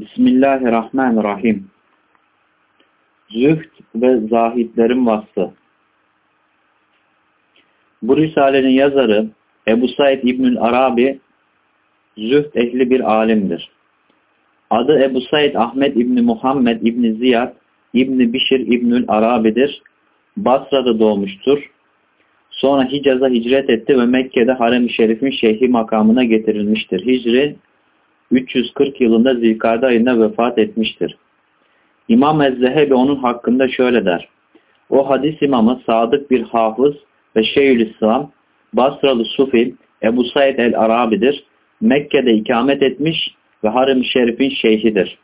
Bismillahirrahmanirrahim. Zühd ve zahitlerin vasfı. Bu Risale'nin yazarı Ebu Said İbnül Arabi zühd ehli bir alimdir. Adı Ebu Said Ahmet İbni Muhammed İbni Ziyad İbni Bişir İbnül Arabi'dir. Basra'da doğmuştur. Sonra Hicaz'a hicret etti ve Mekke'de Harem-i Şerif'in şeyhi makamına getirilmiştir. Hicri 340 yılında Zilkade ayında vefat etmiştir. İmam Ezzehebi onun hakkında şöyle der. O hadis imamı sadık bir hafız ve Şeyhülislam Basralı Sufi Ebu Said el-Arabi'dir. Mekke'de ikamet etmiş ve Harem-i Şerif'in şeyhidir.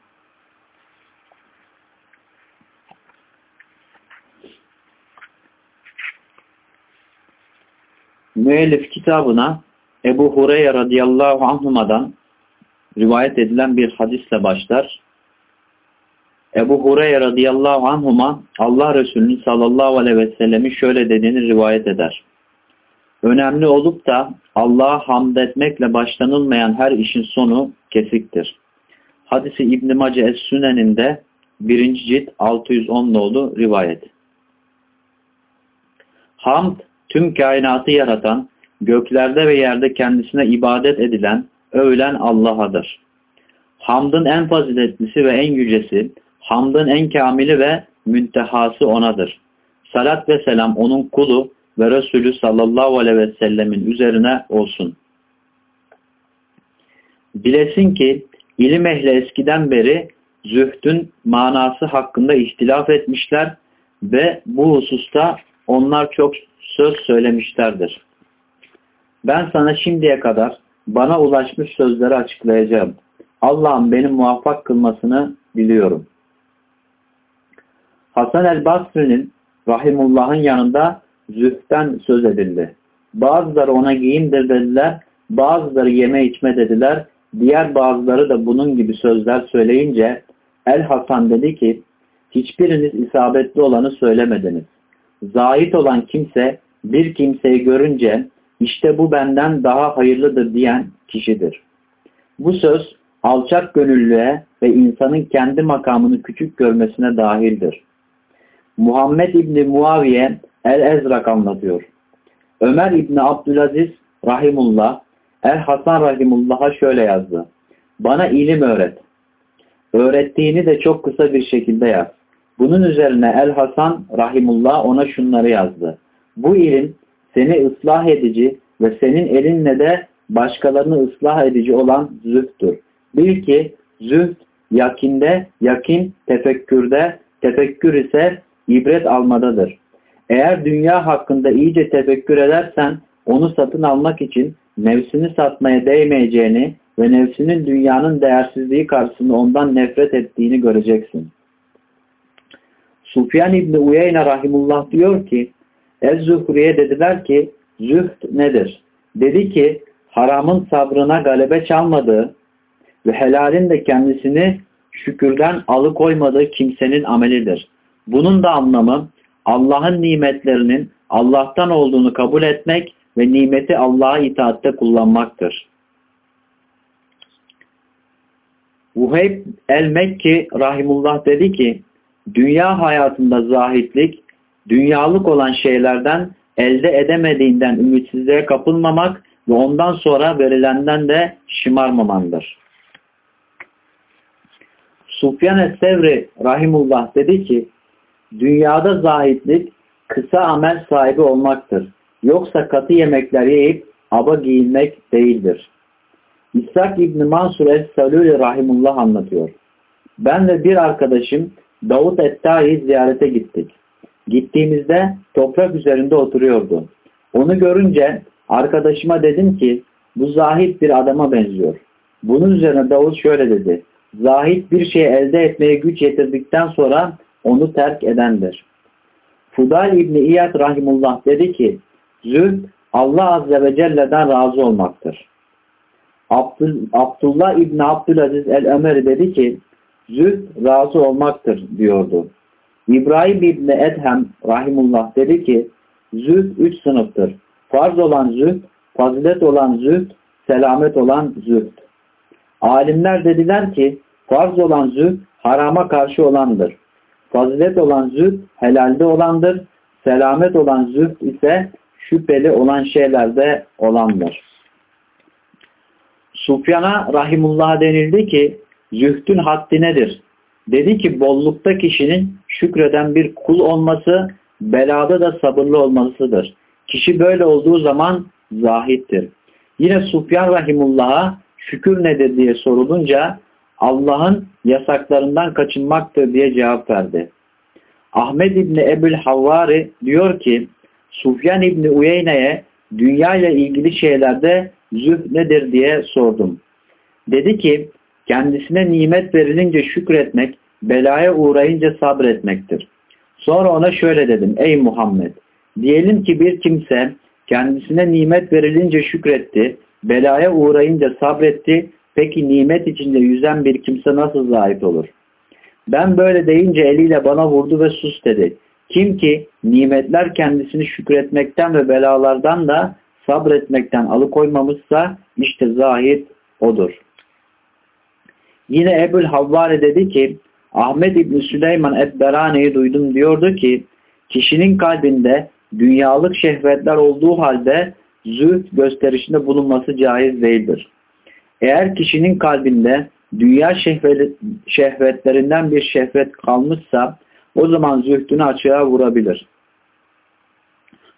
Müellif kitabına Ebu Hureyre radıyallahu anhuma'dan rivayet edilen bir hadisle başlar. Ebu Hureyre radıyallahu anhuma Allah Resulü sallallahu aleyhi ve sellemin şöyle dediğini rivayet eder. Önemli olup da Allah'a hamd etmekle başlanılmayan her işin sonu kesiktir. Hadisi İbn-i Mace Es-Sünen'inde 1. cilt 610 nolu rivayet. Hamd tüm kainatı yaratan, göklerde ve yerde kendisine ibadet edilen, övülen Allah'adır. Hamdın en faziletlisi ve en yücesi, hamdın en kamili ve müntehası O'nadır. Salat ve selam O'nun kulu ve Resulü sallallahu aleyhi ve sellemin üzerine olsun. Bilesin ki ilim ehli eskiden beri zühdün manası hakkında ihtilaf etmişler ve bu hususta onlar çok söz söylemişlerdir. Ben sana şimdiye kadar bana ulaşmış sözleri açıklayacağım. Allah'ın beni muvaffak kılmasını biliyorum. Hasan el-Basri'nin Rahimullah'ın yanında zühten söz edildi. Bazıları ona giyimdir dediler, bazıları yeme içme dediler, diğer bazıları da bunun gibi sözler söyleyince El-Hasan dedi ki, hiçbiriniz isabetli olanı söylemediniz. Zahit olan kimse bir kimseyi görünce işte bu benden daha hayırlıdır diyen kişidir. Bu söz alçak gönüllüğe ve insanın kendi makamını küçük görmesine dahildir. Muhammed İbni Muaviye El-Ezrak anlatıyor. Ömer İbni Abdülaziz Rahimullah El-Hasan Rahimullah'a şöyle yazdı. Bana ilim öğret. Öğrettiğini de çok kısa bir şekilde yaz. Bunun üzerine El-Hasan Rahimullah ona şunları yazdı. Bu ilim seni ıslah edici ve senin elinle de başkalarını ıslah edici olan zühtür. Bil ki züht yakinde, yakin tefekkürde, tefekkür ise ibret almadadır. Eğer dünya hakkında iyice tefekkür edersen onu satın almak için nefsini satmaya değmeyeceğini ve nefsinin dünyanın değersizliği karşısında ondan nefret ettiğini göreceksin. Sufyan İbni Uyeyne Rahimullah diyor ki Ez-Zuhri'ye dediler ki zühd nedir? Dedi ki haramın sabrına galebe çalmadığı ve helalin de kendisini şükürden alıkoymadığı kimsenin amelidir. Bunun da anlamı Allah'ın nimetlerinin Allah'tan olduğunu kabul etmek ve nimeti Allah'a itaatte kullanmaktır. Uheyb el-Mekki Rahimullah dedi ki, dünya hayatında zahitlik, dünyalık olan şeylerden elde edemediğinden ümitsizliğe kapılmamak ve ondan sonra verilenden de şımarmamandır. Sufyan es-Sevri Rahimullah dedi ki, dünyada zahitlik kısa amel sahibi olmaktır. Yoksa katı yemekler yiyip aba giyinmek değildir. İshak İbni Mansur Es-Saluli Rahimullah anlatıyor. Ben ve bir arkadaşım Davut Etta'yı ziyarete gittik. Gittiğimizde toprak üzerinde oturuyordu. Onu görünce arkadaşıma dedim ki bu zahit bir adama benziyor. Bunun üzerine Davut şöyle dedi. Zahit bir şey elde etmeye güç yetirdikten sonra onu terk edendir. Fudal İbni İyad Rahimullah dedi ki Zühd Allah Azze ve Celle'den razı olmaktır. Abdül, Abdullah İbni Abdülaziz el-Ömer dedi ki Zühd razı olmaktır diyordu. İbrahim İbni Edhem Rahimullah dedi ki Zühd üç sınıftır. Farz olan zühd, fazilet olan zühd, selamet olan zühd. Alimler dediler ki Farz olan zühd harama karşı olandır. Fazilet olan zühd helalde olandır. Selamet olan zühd ise şüpheli olan şeylerde olandır. Sufyan'a rahimullah denildi ki zühdün haddi nedir? Dedi ki bollukta kişinin şükreden bir kul olması, belada da sabırlı olmasıdır. Kişi böyle olduğu zaman zahittir. Yine Sufyan Rahimullah'a şükür nedir diye sorulunca Allah'ın yasaklarından kaçınmaktır diye cevap verdi. Ahmed İbni Ebul Havvari diyor ki Sufyan İbni Uyeyne'ye dünya ile ilgili şeylerde zühd nedir diye sordum. Dedi ki kendisine nimet verilince şükretmek, belaya uğrayınca sabretmektir. Sonra ona şöyle dedim. Ey Muhammed! Diyelim ki bir kimse kendisine nimet verilince şükretti, belaya uğrayınca sabretti. Peki nimet içinde yüzen bir kimse nasıl zahit olur? Ben böyle deyince eliyle bana vurdu ve sus dedi. Kim ki nimetler kendisini şükretmekten ve belalardan da sabretmekten alıkoymamışsa işte zahit odur. Yine Ebul Havvare dedi ki Ahmet İbni Süleyman Ebberani'yi duydum diyordu ki kişinin kalbinde dünyalık şehvetler olduğu halde zühd gösterişinde bulunması caiz değildir. Eğer kişinin kalbinde dünya şehvetlerinden bir şehvet kalmışsa o zaman zühdünü açığa vurabilir.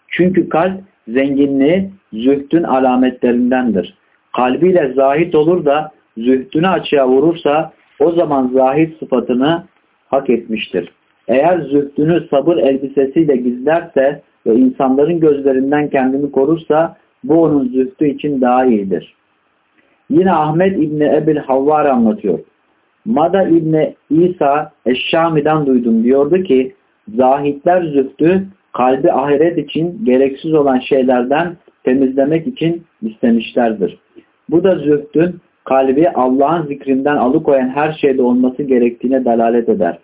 Çünkü kalp zenginliği zühdün alametlerindendir. Kalbiyle zahit olur da zühdünü açığa vurursa o zaman zahit sıfatını hak etmiştir. Eğer zühdünü sabır elbisesiyle gizlerse ve insanların gözlerinden kendini korursa bu onun zühdü için daha iyidir. Yine Ahmet İbni Ebil Havvar anlatıyor. Mada İbni İsa Eşşami'den duydum diyordu ki zahitler zühdü kalbi ahiret için gereksiz olan şeylerden temizlemek için istemişlerdir. Bu da zühdün kalbi Allah'ın zikrinden alıkoyan her şeyde olması gerektiğine dalalet eder.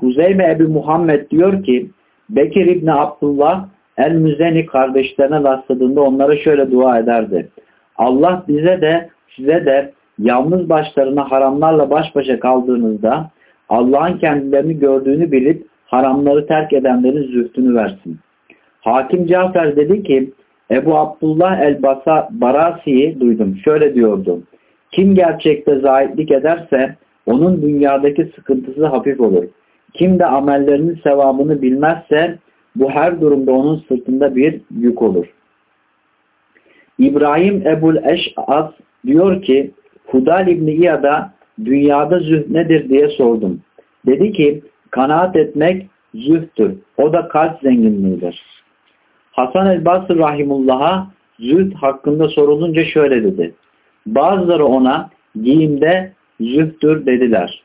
Huzeyme Ebu Muhammed diyor ki Bekir İbni Abdullah El-Müzeni kardeşlerine rastladığında onlara şöyle dua ederdi. Allah bize de size de yalnız başlarına haramlarla baş başa kaldığınızda Allah'ın kendilerini gördüğünü bilip haramları terk edenlerin zühtünü versin. Hakim Cafer dedi ki Ebu Abdullah el-Barasi'yi duydum. Şöyle diyordu. Kim gerçekte zahitlik ederse onun dünyadaki sıkıntısı hafif olur. Kim de amellerinin sevabını bilmezse bu her durumda onun sırtında bir yük olur. İbrahim Ebul Eş'az diyor ki Hudal İbni İya'da dünyada zühd nedir diye sordum. Dedi ki kanaat etmek zühtür. O da kalp zenginliğidir. Hasan el-Basr Rahimullah'a zühd hakkında sorulunca şöyle dedi. Bazıları ona giyimde zühtür dediler.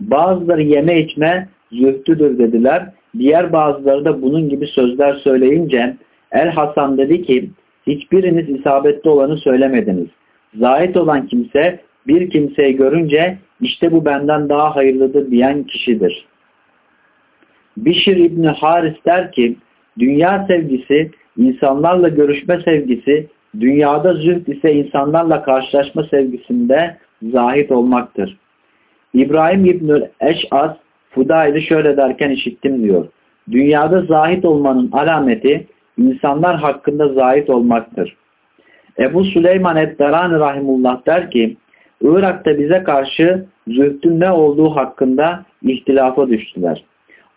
Bazıları yeme içme zühtüdür dediler. Diğer bazıları da bunun gibi sözler söyleyince El Hasan dedi ki hiçbiriniz isabetli olanı söylemediniz. Zahit olan kimse bir kimseyi görünce işte bu benden daha hayırlıdır diyen kişidir. Bişir İbni Haris der ki dünya sevgisi insanlarla görüşme sevgisi dünyada zühd ise insanlarla karşılaşma sevgisinde zahit olmaktır. İbrahim İbnül Eş'az Fudail'i şöyle derken işittim diyor. Dünyada zahit olmanın alameti insanlar hakkında zahit olmaktır. Ebu Süleyman Eddarani Rahimullah der ki Irak'ta bize karşı zühdün ne olduğu hakkında ihtilafa düştüler.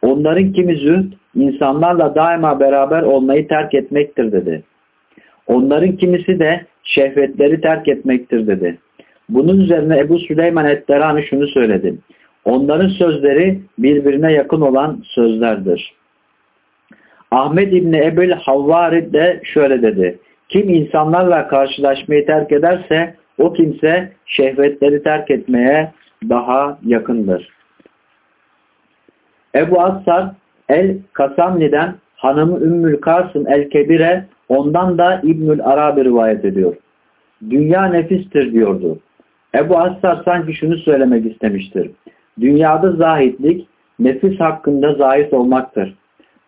Onların kimi zühd insanlarla daima beraber olmayı terk etmektir dedi. Onların kimisi de şehvetleri terk etmektir dedi. Bunun üzerine Ebu Süleyman Edderani şunu söyledi. Onların sözleri birbirine yakın olan sözlerdir. Ahmet İbni Ebel Havvari de şöyle dedi. Kim insanlarla karşılaşmayı terk ederse o kimse şehvetleri terk etmeye daha yakındır. Ebu Assar el-Kasamni'den hanımı Ümmül Kasım el-Kebire ondan da İbnül Arabi rivayet ediyor. Dünya nefistir diyordu. Ebu Assar sanki şunu söylemek istemiştir. Dünyada zahitlik nefis hakkında zahit olmaktır.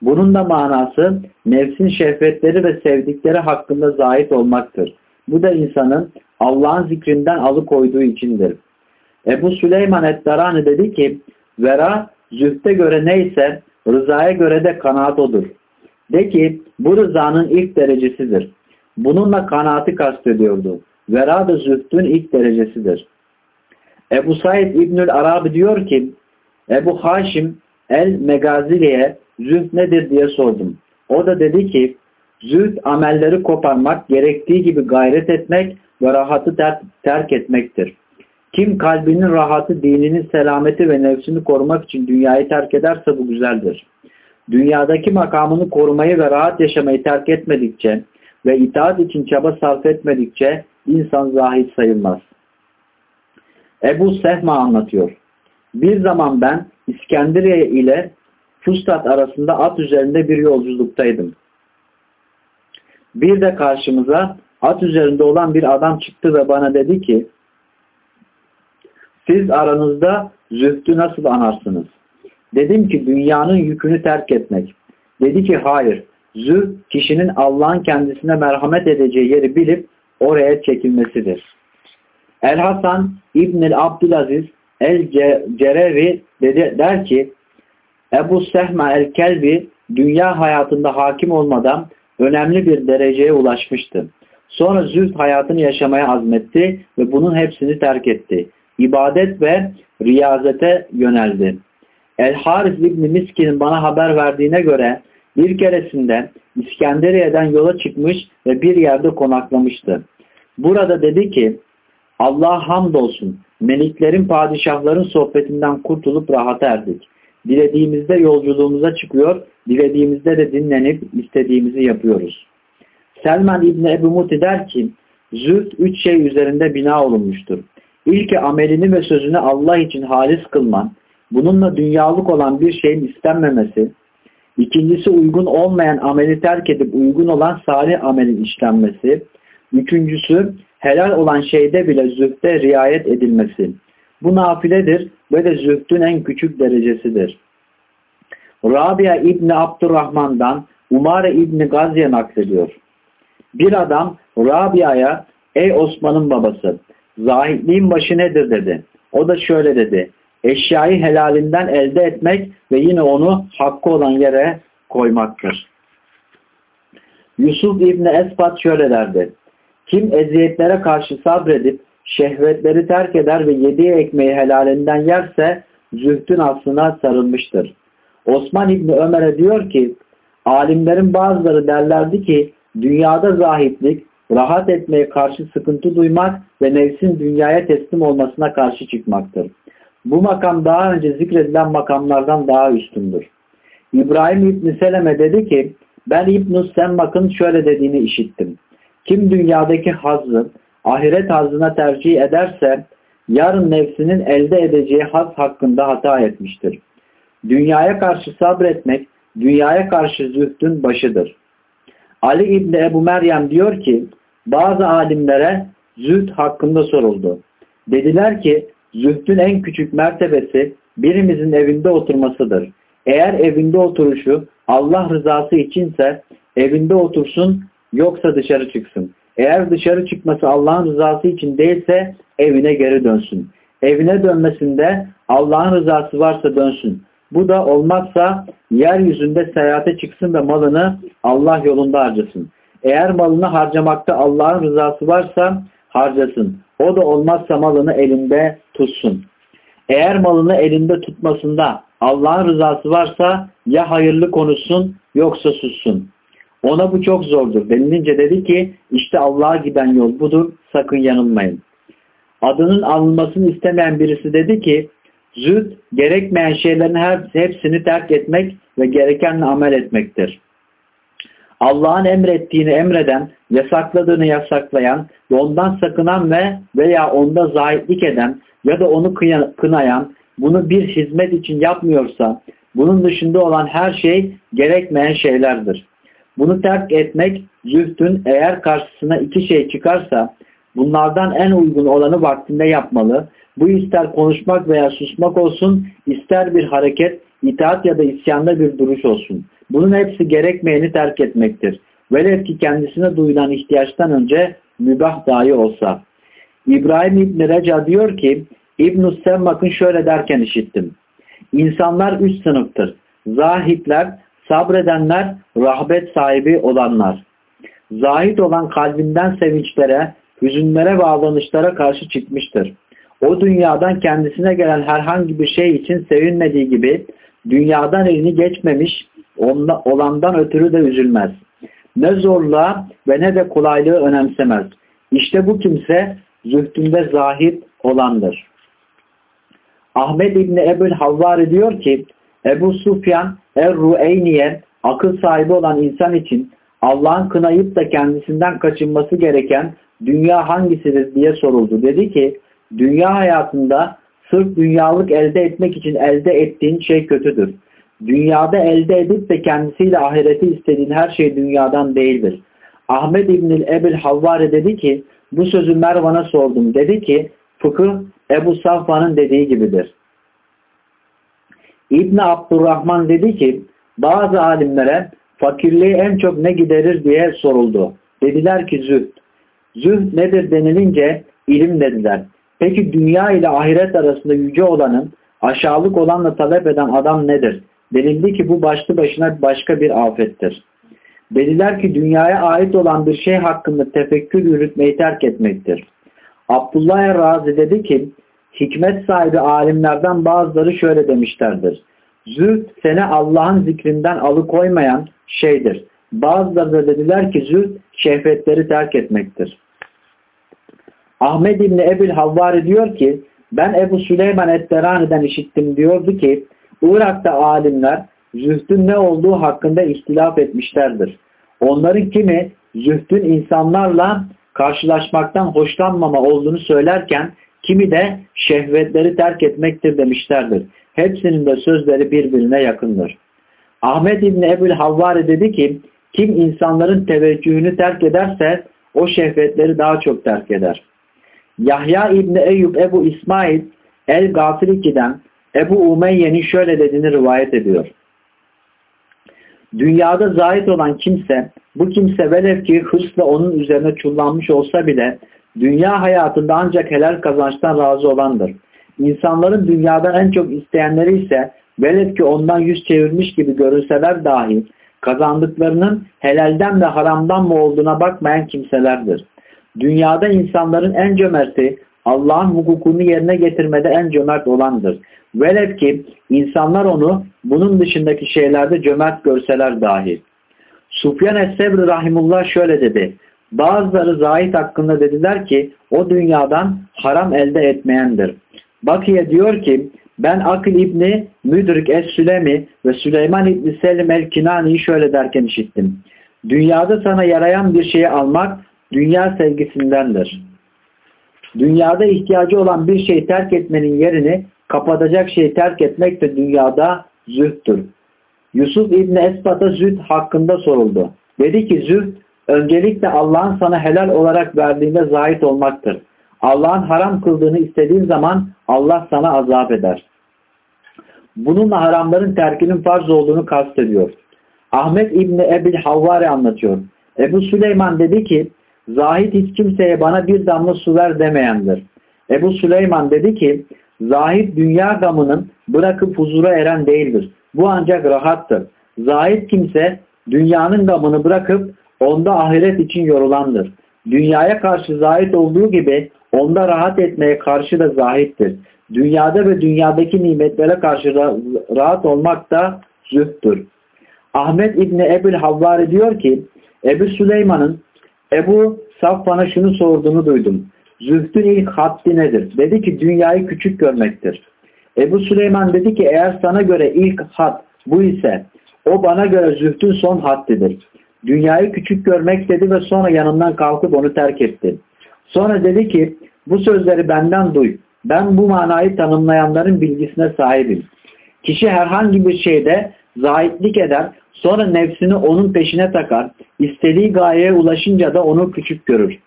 Bunun da manası nefsin şehvetleri ve sevdikleri hakkında zahit olmaktır. Bu da insanın Allah'ın zikrinden alıkoyduğu içindir. Ebu Süleyman et-Darani dedi ki vera zühte göre neyse rızaya göre de kanaat odur. De ki bu rızanın ilk derecesidir. Bununla kanaati kastediyordu. Vera da zühtün ilk derecesidir. Ebu Said İbnül Arabi diyor ki Ebu Haşim el-Megazili'ye züht nedir diye sordum. O da dedi ki züht amelleri koparmak, gerektiği gibi gayret etmek ve rahatı ter terk etmektir. Kim kalbinin rahatı, dininin selameti ve nefsini korumak için dünyayı terk ederse bu güzeldir. Dünyadaki makamını korumayı ve rahat yaşamayı terk etmedikçe ve itaat için çaba sarf etmedikçe insan zahit sayılmaz. Ebu Sehma anlatıyor. Bir zaman ben İskenderiye ile Fustat arasında at üzerinde bir yolculuktaydım. Bir de karşımıza at üzerinde olan bir adam çıktı ve bana dedi ki siz aranızda zühdü nasıl anarsınız? Dedim ki dünyanın yükünü terk etmek. Dedi ki hayır. Zühd kişinin Allah'ın kendisine merhamet edeceği yeri bilip oraya çekilmesidir. El Hasan İbn-i Abdülaziz El-Cerevi der ki Ebu Sehma el-Kelbi dünya hayatında hakim olmadan önemli bir dereceye ulaşmıştı. Sonra zühd hayatını yaşamaya azmetti ve bunun hepsini terk etti. İbadet ve riyazete yöneldi. El-Haris İbni Miskin'in bana haber verdiğine göre bir keresinde İskenderiye'den yola çıkmış ve bir yerde konaklamıştı. Burada dedi ki Allah hamdolsun meliklerin padişahların sohbetinden kurtulup rahat erdik. Dilediğimizde yolculuğumuza çıkıyor, dilediğimizde de dinlenip istediğimizi yapıyoruz. Selman İbni Ebu Muti der ki, zühd üç şey üzerinde bina olunmuştur. İlki amelini ve sözünü Allah için halis kılman, bununla dünyalık olan bir şeyin istenmemesi, ikincisi uygun olmayan ameli terk edip uygun olan salih amelin işlenmesi, üçüncüsü helal olan şeyde bile zühde riayet edilmesi. Bu nafiledir ve de zühdün en küçük derecesidir. Rabia İbni Abdurrahman'dan Umare İbni Gazye naklediyor. Bir adam Rabia'ya ey Osman'ın babası zahitliğin başı nedir dedi. O da şöyle dedi. Eşyayı helalinden elde etmek ve yine onu hakkı olan yere koymaktır. Yusuf İbni Esbat şöyle derdi. Kim eziyetlere karşı sabredip şehvetleri terk eder ve yediği ekmeği helalinden yerse zühdün aslına sarılmıştır. Osman İbni Ömer'e diyor ki alimlerin bazıları derlerdi ki dünyada zahitlik rahat etmeye karşı sıkıntı duymak ve nefsin dünyaya teslim olmasına karşı çıkmaktır. Bu makam daha önce zikredilen makamlardan daha üstündür. İbrahim İbni Seleme dedi ki ben İbn-i Semmak'ın şöyle dediğini işittim. Kim dünyadaki hazzı ahiret hazzına tercih ederse yarın nefsinin elde edeceği haz hakkında hata etmiştir. Dünyaya karşı sabretmek, dünyaya karşı zühdün başıdır. Ali İbni Ebu Meryem diyor ki, bazı alimlere zühd hakkında soruldu. Dediler ki, zühdün en küçük mertebesi birimizin evinde oturmasıdır. Eğer evinde oturuşu Allah rızası içinse evinde otursun yoksa dışarı çıksın. Eğer dışarı çıkması Allah'ın rızası için değilse evine geri dönsün. Evine dönmesinde Allah'ın rızası varsa dönsün. Bu da olmazsa yeryüzünde seyahate çıksın ve malını Allah yolunda harcasın. Eğer malını harcamakta Allah'ın rızası varsa harcasın. O da olmazsa malını elinde tutsun. Eğer malını elinde tutmasında Allah'ın rızası varsa ya hayırlı konuşsun yoksa sussun. Ona bu çok zordur. Denilince dedi ki işte Allah'a giden yol budur sakın yanılmayın. Adının alınmasını istemeyen birisi dedi ki züd gerekmeyen şeylerin hepsini terk etmek ve gerekenle amel etmektir. Allah'ın emrettiğini emreden, yasakladığını yasaklayan ondan sakınan ve veya onda zahitlik eden ya da onu kınayan, bunu bir hizmet için yapmıyorsa, bunun dışında olan her şey gerekmeyen şeylerdir. Bunu terk etmek zühtün eğer karşısına iki şey çıkarsa bunlardan en uygun olanı vaktinde yapmalı. Bu ister konuşmak veya susmak olsun, ister bir hareket, itaat ya da isyanda bir duruş olsun. Bunun hepsi gerekmeyeni terk etmektir. Velev ki kendisine duyulan ihtiyaçtan önce mübah dahi olsa. İbrahim İbni Reca diyor ki, İbn-i Semmak'ın şöyle derken işittim. İnsanlar üç sınıftır. Zahitler, sabredenler, rahbet sahibi olanlar. Zahit olan kalbinden sevinçlere, hüzünlere ve ağlanışlara karşı çıkmıştır. O dünyadan kendisine gelen herhangi bir şey için sevinmediği gibi dünyadan elini geçmemiş olandan ötürü de üzülmez. Ne zorluğa ve ne de kolaylığı önemsemez. İşte bu kimse zühdünde zahit olandır. Ahmet İbni Ebul Havvari diyor ki Ebu Sufyan Er-Ru'eyniye akıl sahibi olan insan için Allah'ın kınayıp da kendisinden kaçınması gereken dünya hangisidir diye soruldu. Dedi ki dünya hayatında sırf dünyalık elde etmek için elde ettiğin şey kötüdür. Dünyada elde edip de kendisiyle ahireti istediğin her şey dünyadan değildir. Ahmet İbnül Ebil Havvari dedi ki bu sözü Mervan'a sordum. Dedi ki fıkıh Ebu Safvan'ın dediği gibidir. İbn Abdurrahman dedi ki bazı alimlere fakirliği en çok ne giderir diye soruldu. Dediler ki zühd. Zühd nedir denilince ilim dediler. Peki dünya ile ahiret arasında yüce olanın aşağılık olanla talep eden adam nedir? Denildi ki bu başlı başına başka bir afettir. Dediler ki dünyaya ait olan bir şey hakkında tefekkür yürütmeyi terk etmektir. Abdullah Razi dedi ki hikmet sahibi alimlerden bazıları şöyle demişlerdir. Zühd seni Allah'ın zikrinden alıkoymayan şeydir. Bazıları da dediler ki zühd şehvetleri terk etmektir. Ahmed İbni Ebil Havvari diyor ki ben Ebu Süleyman Etterani'den işittim diyordu ki Irak'ta alimler zühdün ne olduğu hakkında ihtilaf etmişlerdir. Onların kimi zühdün insanlarla karşılaşmaktan hoşlanmama olduğunu söylerken kimi de şehvetleri terk etmektir demişlerdir. Hepsinin de sözleri birbirine yakındır. Ahmet İbni Ebul Havvari dedi ki kim insanların teveccühünü terk ederse o şehvetleri daha çok terk eder. Yahya İbni Eyüp Ebu İsmail El-Gafiriki'den Ebu Umeyye'nin şöyle dediğini rivayet ediyor. Dünyada zahit olan kimse, bu kimse velev ki hırsla onun üzerine çullanmış olsa bile dünya hayatında ancak helal kazançtan razı olandır. İnsanların dünyadan en çok isteyenleri ise velev ki ondan yüz çevirmiş gibi görülseler dahi kazandıklarının helalden ve haramdan mı olduğuna bakmayan kimselerdir. Dünyada insanların en cömerti Allah'ın hukukunu yerine getirmede en cömert olandır. Velev ki insanlar onu bunun dışındaki şeylerde cömert görseler dahi. Sufyan Es-Sebri Rahimullah şöyle dedi. Bazıları zahit hakkında dediler ki o dünyadan haram elde etmeyendir. Bakiye diyor ki ben Akil İbni Müdrik Es-Sülemi ve Süleyman İbni Selim El-Kinani'yi şöyle derken işittim. Dünyada sana yarayan bir şeyi almak dünya sevgisindendir. Dünyada ihtiyacı olan bir şeyi terk etmenin yerini kapatacak şeyi terk etmek de dünyada zühttür. Yusuf İbni Esbat'a zühd hakkında soruldu. Dedi ki zühd öncelikle Allah'ın sana helal olarak verdiğinde zahit olmaktır. Allah'ın haram kıldığını istediğin zaman Allah sana azap eder. Bununla haramların terkinin farz olduğunu kastediyor. Ahmet İbni Ebil Havvari anlatıyor. Ebu Süleyman dedi ki Zahid hiç kimseye bana bir damla su ver demeyendir. Ebu Süleyman dedi ki Zahid dünya gamının bırakıp huzura eren değildir. Bu ancak rahattır. Zahid kimse dünyanın gamını bırakıp onda ahiret için yorulandır. Dünyaya karşı zahit olduğu gibi onda rahat etmeye karşı da zahittir. Dünyada ve dünyadaki nimetlere karşı rahat olmak da zühttür. Ahmet İbni Ebul Havvari diyor ki Ebu Süleyman'ın Ebu Safvan'a şunu sorduğunu duydum. Zühdün ilk haddi nedir? Dedi ki dünyayı küçük görmektir. Ebu Süleyman dedi ki eğer sana göre ilk had bu ise o bana göre zühdün son haddidir. Dünyayı küçük görmek dedi ve sonra yanından kalkıp onu terk etti. Sonra dedi ki bu sözleri benden duy. Ben bu manayı tanımlayanların bilgisine sahibim. Kişi herhangi bir şeyde zahitlik eder Sonra nefsini onun peşine takar. İstediği gayeye ulaşınca da onu küçük görür.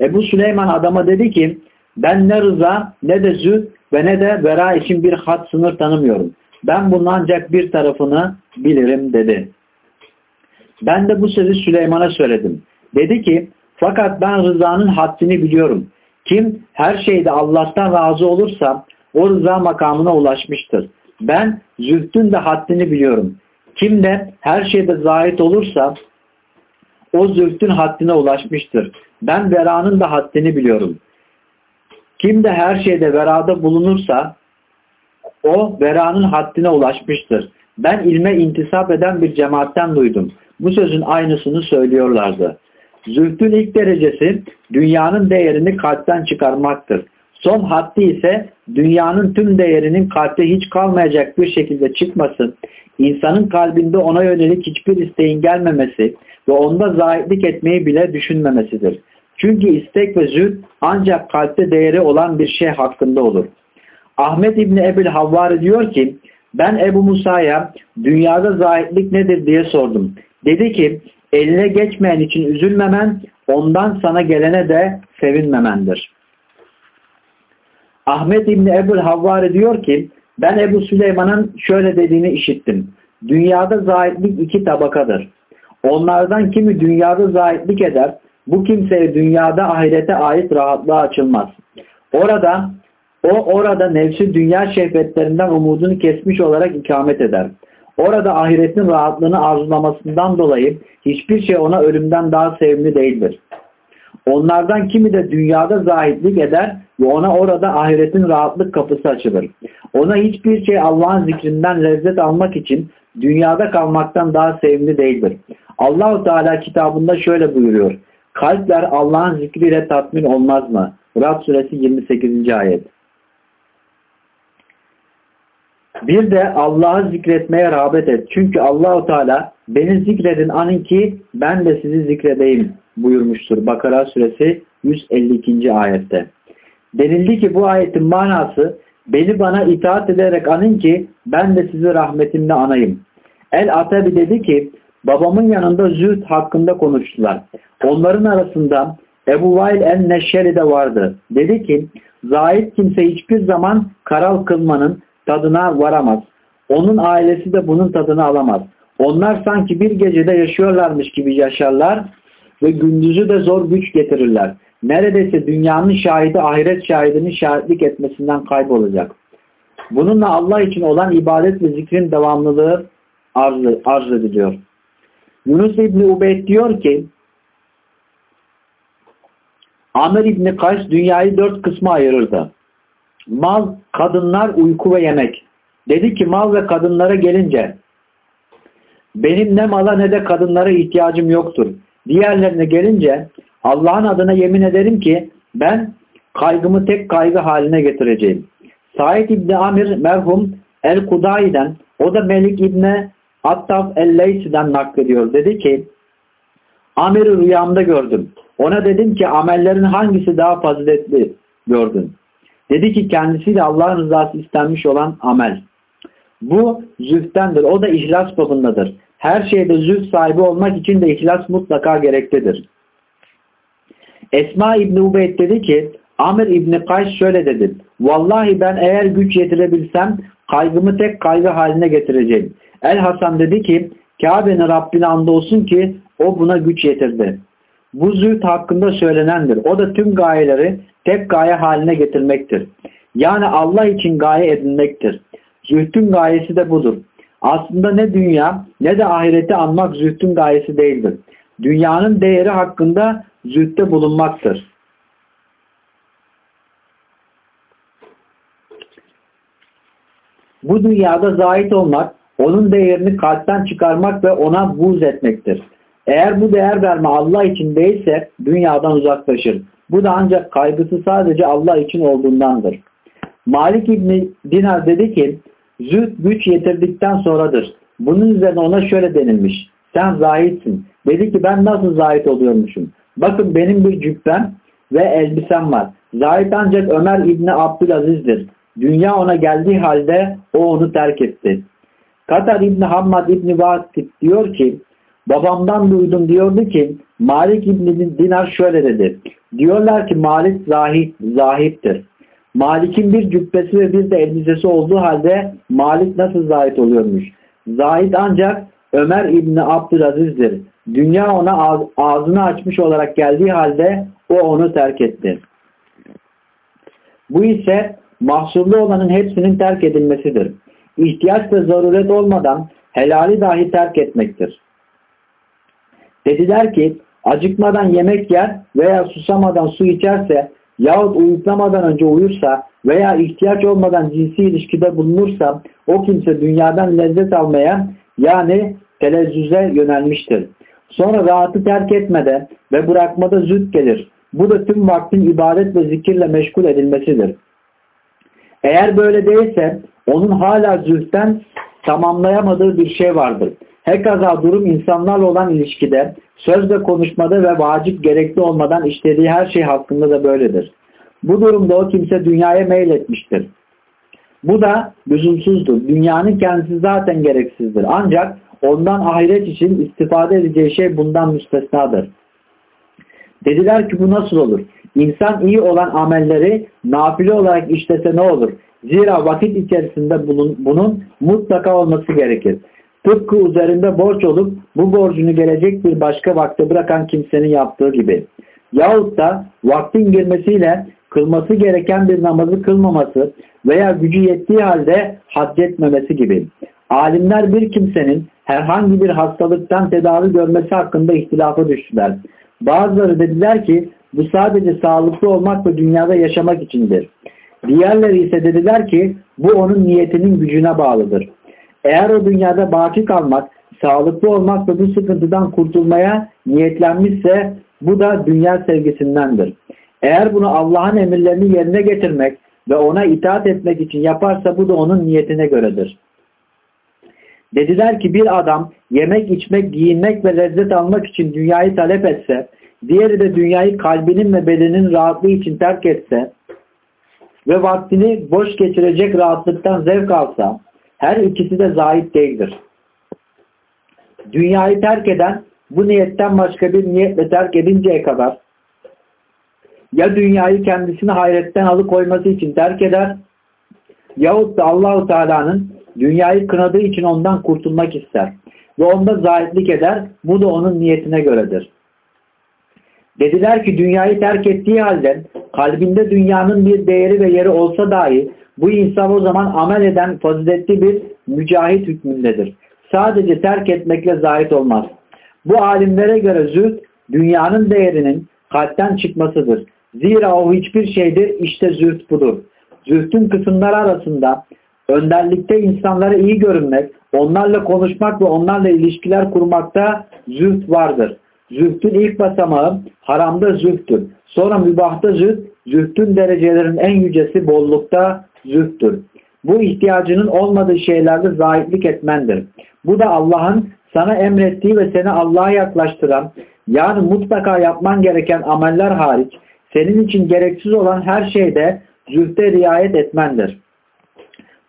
Ebu Süleyman adama dedi ki ben ne rıza ne de züh ve ne de vera için bir hat sınır tanımıyorum. Ben bunun ancak bir tarafını bilirim dedi. Ben de bu sözü Süleyman'a söyledim. Dedi ki fakat ben rızanın haddini biliyorum. Kim her şeyde Allah'tan razı olursa o rıza makamına ulaşmıştır. Ben zühdün de haddini biliyorum. Kim de her şeyde zahit olursa o zühdün haddine ulaşmıştır. Ben veranın da haddini biliyorum. Kim de her şeyde verada bulunursa o veranın haddine ulaşmıştır. Ben ilme intisap eden bir cemaatten duydum. Bu sözün aynısını söylüyorlardı. Zühdün ilk derecesi dünyanın değerini kalpten çıkarmaktır. Son haddi ise dünyanın tüm değerinin kalpte hiç kalmayacak bir şekilde çıkması, insanın kalbinde ona yönelik hiçbir isteğin gelmemesi ve onda zahitlik etmeyi bile düşünmemesidir. Çünkü istek ve zühd ancak kalpte değeri olan bir şey hakkında olur. Ahmet İbni Ebil Havvari diyor ki, ben Ebu Musa'ya dünyada zahitlik nedir diye sordum. Dedi ki, eline geçmeyen için üzülmemen, ondan sana gelene de sevinmemendir. Ahmet İbni Ebul Havvari diyor ki ben Ebu Süleyman'ın şöyle dediğini işittim. Dünyada zahitlik iki tabakadır. Onlardan kimi dünyada zahitlik eder, bu kimseye dünyada ahirete ait rahatlığa açılmaz. Orada o orada nefsi dünya şehvetlerinden umudunu kesmiş olarak ikamet eder. Orada ahiretin rahatlığını arzulamasından dolayı hiçbir şey ona ölümden daha sevimli değildir. Onlardan kimi de dünyada zahitlik eder ve ona orada ahiretin rahatlık kapısı açılır. Ona hiçbir şey Allah'ın zikrinden lezzet almak için dünyada kalmaktan daha sevimli değildir. Allahu Teala kitabında şöyle buyuruyor. Kalpler Allah'ın zikriyle tatmin olmaz mı? Rab suresi 28. ayet. Bir de Allah'ı zikretmeye rağbet et. Çünkü Allahu Teala beni zikredin anın ki ben de sizi zikredeyim buyurmuştur. Bakara suresi 152. ayette. Denildi ki bu ayetin manası beni bana itaat ederek anın ki ben de sizi rahmetimle anayım. El Atabi dedi ki babamın yanında zühd hakkında konuştular. Onların arasında Ebu Vail el-Neşşeri de vardı. Dedi ki zahit kimse hiçbir zaman karal kılmanın tadına varamaz. Onun ailesi de bunun tadını alamaz. Onlar sanki bir gecede yaşıyorlarmış gibi yaşarlar ve gündüzü de zor güç getirirler. Neredeyse dünyanın şahidi ahiret şahidinin şahitlik etmesinden kaybolacak. Bununla Allah için olan ibadet ve zikrin devamlılığı arz, arz ediliyor. Yunus İbni Ubeyd diyor ki Amr İbni Kays dünyayı dört kısma ayırırdı. Mal, kadınlar, uyku ve yemek. Dedi ki mal ve kadınlara gelince benim ne mala ne de kadınlara ihtiyacım yoktur. Diğerlerine gelince Allah'ın adına yemin ederim ki ben kaygımı tek kaygı haline getireceğim. Said İbni Amir merhum El-Kudai'den o da Melik İbni Attaf El-Leysi'den naklediyor. Dedi ki Amir'i rüyamda gördüm. Ona dedim ki amellerin hangisi daha faziletli gördün? Dedi ki kendisiyle Allah'ın rızası istenmiş olan amel. Bu zühtendir. O da ihlas babındadır. Her şeyde zühd sahibi olmak için de ihlas mutlaka gereklidir. Esma İbni Ubeyd dedi ki Amir İbni Kays şöyle dedi. Vallahi ben eğer güç yetirebilsem kaygımı tek kaygı haline getireceğim. El Hasan dedi ki Kabe'nin Rabbine andolsun ki o buna güç yetirdi. Bu zühd hakkında söylenendir. O da tüm gayeleri tek gaye haline getirmektir. Yani Allah için gaye edinmektir. Zühdün gayesi de budur. Aslında ne dünya ne de ahireti anmak zühdün gayesi değildir. Dünyanın değeri hakkında zühdde bulunmaktır. Bu dünyada zahit olmak, onun değerini kalpten çıkarmak ve ona buz etmektir. Eğer bu değer verme Allah için değilse dünyadan uzaklaşır. Bu da ancak kaygısı sadece Allah için olduğundandır. Malik İbni Dinar dedi ki züht güç yetirdikten sonradır. Bunun üzerine ona şöyle denilmiş. Sen zahitsin. Dedi ki ben nasıl zahit oluyormuşum. Bakın benim bir cübbem ve elbisem var. Zahit ancak Ömer İbni Abdülaziz'dir. Dünya ona geldiği halde o onu terk etti. Katar İbni Hammad İbni Vakit diyor ki babamdan duydum diyordu ki Malik İbni Dinar şöyle dedi. Diyorlar ki Malik zahit, zahittir. Malik'in bir cübbesi ve bir de elbisesi olduğu halde Malik nasıl zahit oluyormuş? Zahit ancak Ömer İbni Abdülaziz'dir. Dünya ona ağzını açmış olarak geldiği halde o onu terk etti. Bu ise mahsurlu olanın hepsinin terk edilmesidir. İhtiyaç ve zaruret olmadan helali dahi terk etmektir. Dediler ki acıkmadan yemek yer veya susamadan su içerse yahut uyuklamadan önce uyursa veya ihtiyaç olmadan cinsi ilişkide bulunursa o kimse dünyadan lezzet almaya yani telezzüze yönelmiştir. Sonra rahatı terk etmede ve bırakmada züht gelir. Bu da tüm vaktin ibadet ve zikirle meşgul edilmesidir. Eğer böyle değilse onun hala zühten tamamlayamadığı bir şey vardır. Hekaza durum insanlarla olan ilişkide, söz ve konuşmada ve vacip gerekli olmadan işlediği her şey hakkında da böyledir. Bu durumda o kimse dünyaya meyletmiştir. Bu da lüzumsuzdur. Dünyanın kendisi zaten gereksizdir. Ancak ondan ahiret için istifade edeceği şey bundan müstesnadır. Dediler ki bu nasıl olur? İnsan iyi olan amelleri nafile olarak işlese ne olur? Zira vakit içerisinde bunun, bunun mutlaka olması gerekir. Tıpkı üzerinde borç olup bu borcunu gelecek bir başka vakte bırakan kimsenin yaptığı gibi. Yahut da vaktin girmesiyle kılması gereken bir namazı kılmaması veya gücü yettiği halde haccetmemesi gibi. Alimler bir kimsenin herhangi bir hastalıktan tedavi görmesi hakkında ihtilafa düştüler. Bazıları dediler ki bu sadece sağlıklı olmak ve dünyada yaşamak içindir. Diğerleri ise dediler ki bu onun niyetinin gücüne bağlıdır. Eğer o dünyada baki kalmak, sağlıklı olmak ve bu sıkıntıdan kurtulmaya niyetlenmişse bu da dünya sevgisindendir. Eğer bunu Allah'ın emirlerini yerine getirmek ve ona itaat etmek için yaparsa bu da onun niyetine göredir. Dediler ki bir adam yemek, içmek, giyinmek ve lezzet almak için dünyayı talep etse, diğeri de dünyayı kalbinin ve bedenin rahatlığı için terk etse ve vaktini boş geçirecek rahatlıktan zevk alsa, her ikisi de zahit değildir. Dünyayı terk eden bu niyetten başka bir niyetle terk edinceye kadar ya dünyayı kendisini hayretten alıkoyması için terk eder yahut da Allahu Teala'nın dünyayı kınadığı için ondan kurtulmak ister ve onda zahitlik eder. Bu da onun niyetine göredir. Dediler ki dünyayı terk ettiği halde kalbinde dünyanın bir değeri ve yeri olsa dahi bu insan o zaman amel eden faziletli bir mücahit hükmündedir. Sadece terk etmekle zahit olmaz. Bu alimlere göre zühd dünyanın değerinin kalpten çıkmasıdır. Zira o hiçbir şeydir işte zühd budur. Zühdün kısımları arasında önderlikte insanlara iyi görünmek, onlarla konuşmak ve onlarla ilişkiler kurmakta zühd vardır. Zühdün ilk basamağı haramda zühdür. Sonra mübahta zühd, zühdün derecelerinin en yücesi bollukta zühdür. Bu ihtiyacının olmadığı şeylerde zahitlik etmendir. Bu da Allah'ın sana emrettiği ve seni Allah'a yaklaştıran, yani mutlaka yapman gereken ameller hariç, senin için gereksiz olan her şeyde zühde riayet etmendir.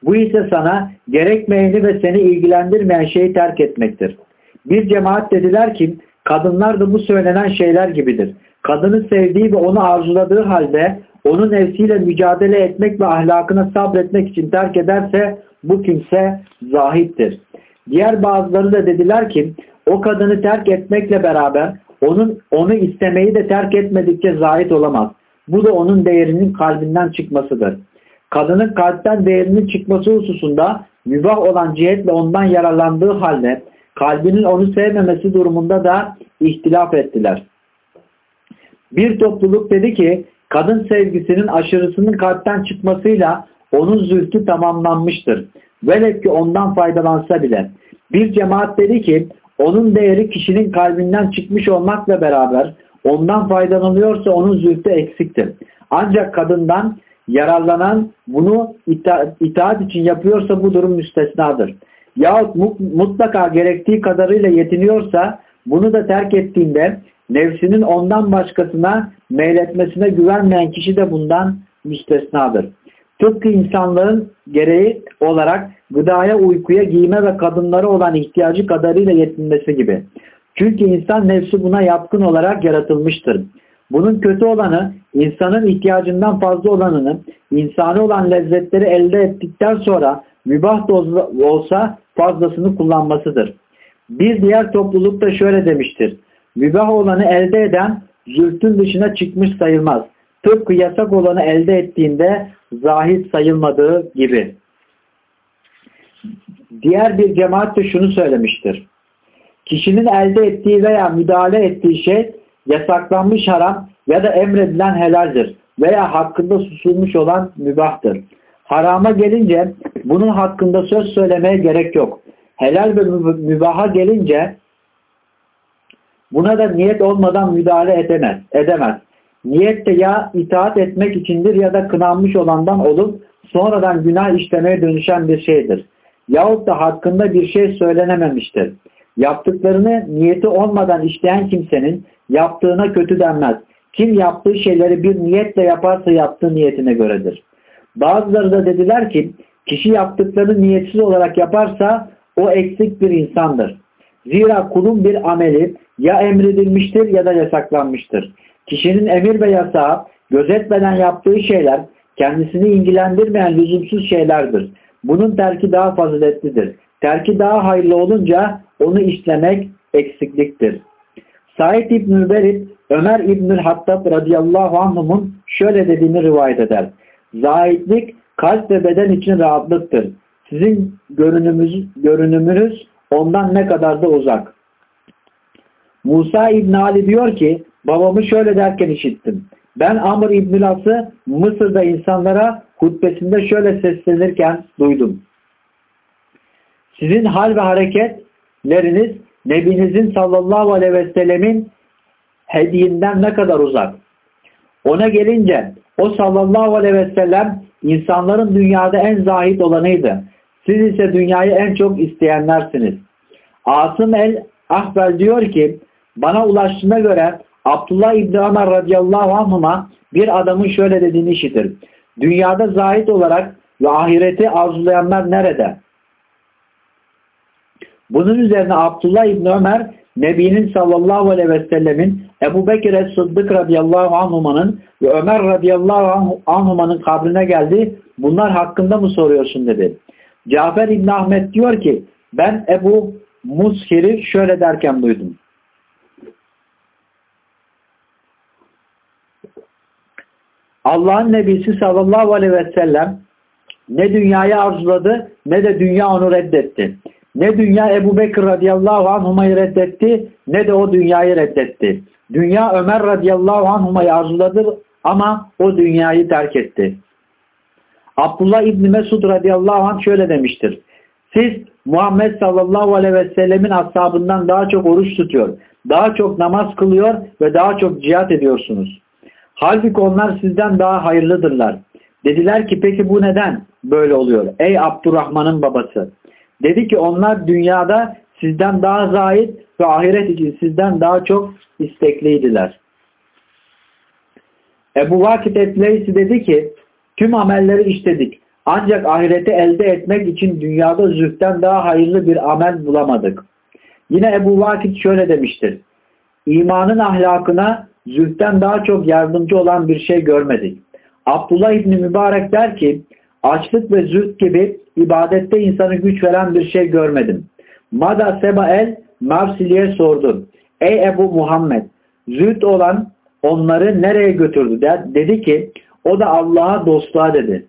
Bu ise sana gerekmeyeni ve seni ilgilendirmeyen şeyi terk etmektir. Bir cemaat dediler ki kadınlar da bu söylenen şeyler gibidir. Kadını sevdiği ve onu arzuladığı halde onun nefsiyle mücadele etmek ve ahlakına sabretmek için terk ederse bu kimse zahittir. Diğer bazıları da dediler ki o kadını terk etmekle beraber onun onu istemeyi de terk etmedikçe zahit olamaz. Bu da onun değerinin kalbinden çıkmasıdır. Kadının kalpten değerinin çıkması hususunda mübah olan cihetle ondan yararlandığı halde kalbinin onu sevmemesi durumunda da ihtilaf ettiler. Bir topluluk dedi ki kadın sevgisinin aşırısının kalpten çıkmasıyla onun zülfü tamamlanmıştır. Velev ki ondan faydalansa bile. Bir cemaat dedi ki onun değeri kişinin kalbinden çıkmış olmakla beraber ondan faydalanıyorsa onun zülfü eksiktir. Ancak kadından yararlanan bunu ita itaat için yapıyorsa bu durum müstesnadır. Yahut mutlaka gerektiği kadarıyla yetiniyorsa bunu da terk ettiğinde nefsinin ondan başkasına meyletmesine güvenmeyen kişi de bundan müstesnadır. Tıpkı insanların gereği olarak gıdaya, uykuya, giyime ve kadınlara olan ihtiyacı kadarıyla yetinmesi gibi. Çünkü insan nefsi buna yapkın olarak yaratılmıştır. Bunun kötü olanı insanın ihtiyacından fazla olanını, insani olan lezzetleri elde ettikten sonra mübah da olsa fazlasını kullanmasıdır. Bir diğer topluluk da şöyle demiştir. Mübah olanı elde eden zülfün dışına çıkmış sayılmaz. tıpkı yasak olanı elde ettiğinde zahit sayılmadığı gibi. Diğer bir cemaat de şunu söylemiştir. Kişinin elde ettiği veya müdahale ettiği şey yasaklanmış haram ya da emredilen helaldir veya hakkında susulmuş olan mübahtır. Harama gelince bunun hakkında söz söylemeye gerek yok. Helal ve mübaha gelince buna da niyet olmadan müdahale edemez. edemez. Niyet de ya itaat etmek içindir ya da kınanmış olandan olup sonradan günah işlemeye dönüşen bir şeydir. Yahut da hakkında bir şey söylenememiştir. Yaptıklarını niyeti olmadan işleyen kimsenin yaptığına kötü denmez. Kim yaptığı şeyleri bir niyetle yaparsa yaptığı niyetine göredir. Bazıları da dediler ki kişi yaptıklarını niyetsiz olarak yaparsa o eksik bir insandır. Zira kulun bir ameli ya emredilmiştir ya da yasaklanmıştır. Kişinin emir ve yasağı gözetmeden yaptığı şeyler kendisini ilgilendirmeyen lüzumsuz şeylerdir. Bunun terki daha faziletlidir. Terki daha hayırlı olunca onu işlemek eksikliktir. Said İbn-i Berit, Ömer İbn-i Hattab radıyallahu anh'ın şöyle dediğini rivayet eder. Zahitlik kalp ve beden için rahatlıktır. Sizin görünümünüz, görünümünüz ondan ne kadar da uzak. Musa İbn Ali diyor ki babamı şöyle derken işittim. Ben Amr İbn As'ı Mısır'da insanlara hutbesinde şöyle seslenirken duydum. Sizin hal ve hareketleriniz Nebinizin sallallahu aleyhi ve sellemin hediyinden ne kadar uzak. Ona gelince o sallallahu aleyhi ve sellem insanların dünyada en zahit olanıydı. Siz ise dünyayı en çok isteyenlersiniz. Asım el Ahbel diyor ki bana ulaştığına göre Abdullah İbni Ömer radıyallahu anhuma bir adamın şöyle dediğini işitir. Dünyada zahit olarak ve ahireti arzulayanlar nerede? Bunun üzerine Abdullah İbni Ömer Nebi'nin sallallahu aleyhi ve sellemin Ebu Bekir Sıddık radıyallahu anhumanın ve Ömer radıyallahu anhumanın kabrine geldi. Bunlar hakkında mı soruyorsun dedi. Cafer İbni Ahmet diyor ki ben Ebu Mushir'i şöyle derken duydum. Allah'ın Nebisi sallallahu aleyhi ve sellem ne dünyayı arzuladı ne de dünya onu reddetti. Ne dünya Ebu Bekir radıyallahu anhumayı reddetti ne de o dünyayı reddetti. Dünya Ömer radıyallahu anhumayı arzuladı ama o dünyayı terk etti. Abdullah İbni Mesud radıyallahu anh şöyle demiştir. Siz Muhammed sallallahu aleyhi ve sellemin ashabından daha çok oruç tutuyor, daha çok namaz kılıyor ve daha çok cihat ediyorsunuz. Halbuki onlar sizden daha hayırlıdırlar. Dediler ki peki bu neden böyle oluyor? Ey Abdurrahman'ın babası. Dedi ki onlar dünyada sizden daha zahit ve ahiret için sizden daha çok istekliydiler. Ebu Vakit Etleysi dedi ki tüm amelleri işledik. Ancak ahireti elde etmek için dünyada zühten daha hayırlı bir amel bulamadık. Yine Ebu Vakit şöyle demiştir. İmanın ahlakına zühten daha çok yardımcı olan bir şey görmedik. Abdullah İbni Mübarek der ki açlık ve züht gibi ibadette insanı güç veren bir şey görmedim. Mada Seba el Marsili'ye sordu. Ey Ebu Muhammed züht olan onları nereye götürdü? Dedi ki o da Allah'a dostluğa dedi.